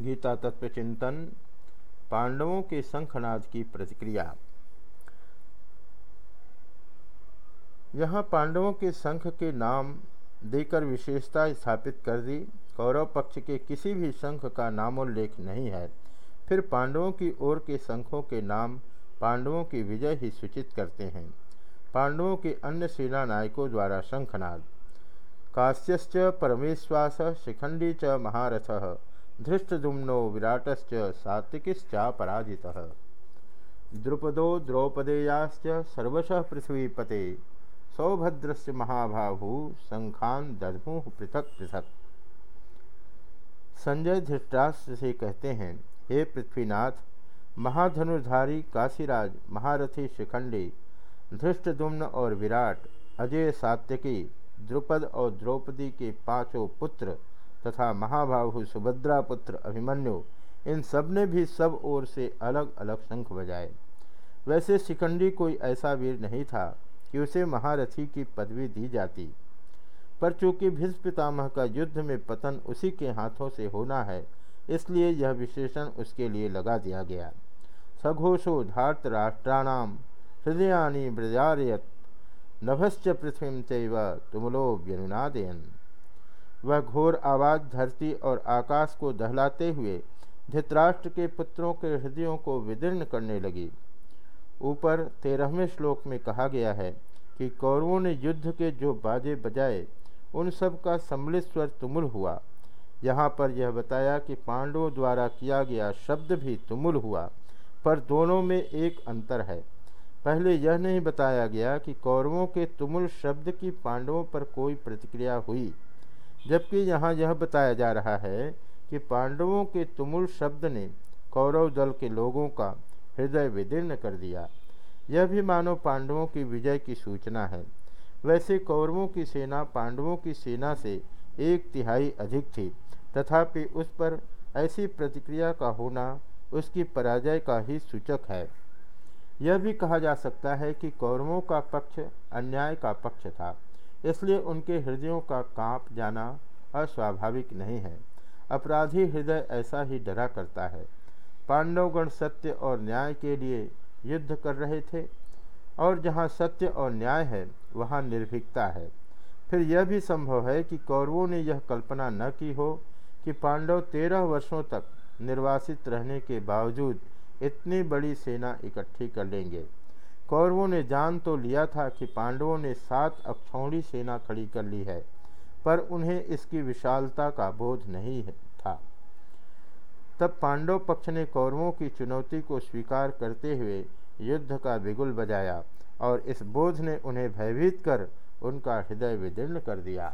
गीता तत्व चिंतन, पांडवों के शंखनाद की प्रतिक्रिया। यहाँ पांडवों के शंख के नाम देकर विशेषता स्थापित कर दी। कौरव पक्ष के किसी भी शंख का नामोल्लेख नहीं है। फिर पांडवों की ओर के शंखों के नाम पांडवों की विजय ही सूचित करते हैं। पांडवों के अन्य सेना नायकों द्वारा शंखनाद। काश्यश्च परमेश्वास शिखंडी च महारथ। धृष्टदुम्नो विराटश्च सात्विकिश्चा पराजितः। द्रुपदो द्रौपदेयाश्च सर्वशः पृथ्वीपते। सौभद्रस्य महाभाहु शंखान दधमुह पृथक पृथक। संजय धृष्टाष्ट्र से कहते हैं, हे पृथ्वीनाथ, महाधनुर्धारी काशीराज, महारथी शिखंडी, धृष्टदुम्न और विराट, अजय सात्यकी द्रुपद और द्रौपदी के पाँचों पुत्र तथा महाबाहु सुभद्रा पुत्र अभिमन्यु, इन सबने भी सब ओर से अलग अलग शंख बजाए। वैसे शिखंडी कोई ऐसा वीर नहीं था कि उसे महारथी की पदवी दी जाती। पर चूँकि भीष्म पितामह का युद्ध में पतन उसी के हाथों से होना है, इसलिए यह विशेषण उसके लिए लगा दिया गया। सघोषो धार्त राष्ट्राणाम हृदयानी ब्रजारयत, नभश्च पृथ्वी चैव तुमलो व्यनुनादयन। वह घोर आवाज़, धरती और आकाश को दहलाते हुए धृतराष्ट्र के पुत्रों के हृदयों को विदीर्ण करने लगी। ऊपर तेरहवें श्लोक में कहा गया है कि कौरवों ने युद्ध के जो बाजे बजाए, उन सब का सम्मिलित स्वर तुमुल हुआ। यहाँ पर यह बताया कि पांडवों द्वारा किया गया शब्द भी तुमुल हुआ, पर दोनों में एक अंतर है। पहले यह नहीं बताया गया कि कौरवों के तुमुल शब्द की पांडवों पर कोई प्रतिक्रिया हुई। जबकि यहाँ यह बताया जा रहा है कि पांडवों के तुमुल शब्द ने कौरव दल के लोगों का हृदय विदीर्ण कर दिया। यह भी मानो पांडवों की विजय की सूचना है। वैसे कौरवों की सेना पांडवों की सेना से एक तिहाई अधिक थी। तथापि उस पर ऐसी प्रतिक्रिया का होना उसकी पराजय का ही सूचक है। यह भी कहा जा सकता है कि कौरवों का पक्ष अन्याय का पक्ष था। इसलिए उनके हृदयों का काँप जाना अस्वाभाविक नहीं है। अपराधी हृदय ऐसा ही डरा करता है। पांडवगण सत्य और न्याय के लिए युद्ध कर रहे थे, और जहाँ सत्य और न्याय है, वहाँ निर्भीकता है। फिर यह भी संभव है कि कौरवों ने यह कल्पना न की हो कि पांडव तेरह वर्षों तक निर्वासित रहने के बावजूद इतनी बड़ी सेना इकट्ठी कर लेंगे। कौरवों ने जान तो लिया था कि पांडवों ने सात अक्षौणी सेना खड़ी कर ली है, पर उन्हें इसकी विशालता का बोध नहीं था। तब पांडव पक्ष ने कौरवों की चुनौती को स्वीकार करते हुए युद्ध का बिगुल बजाया और इस बोध ने उन्हें भयभीत कर उनका हृदय विदीर्ण कर दिया।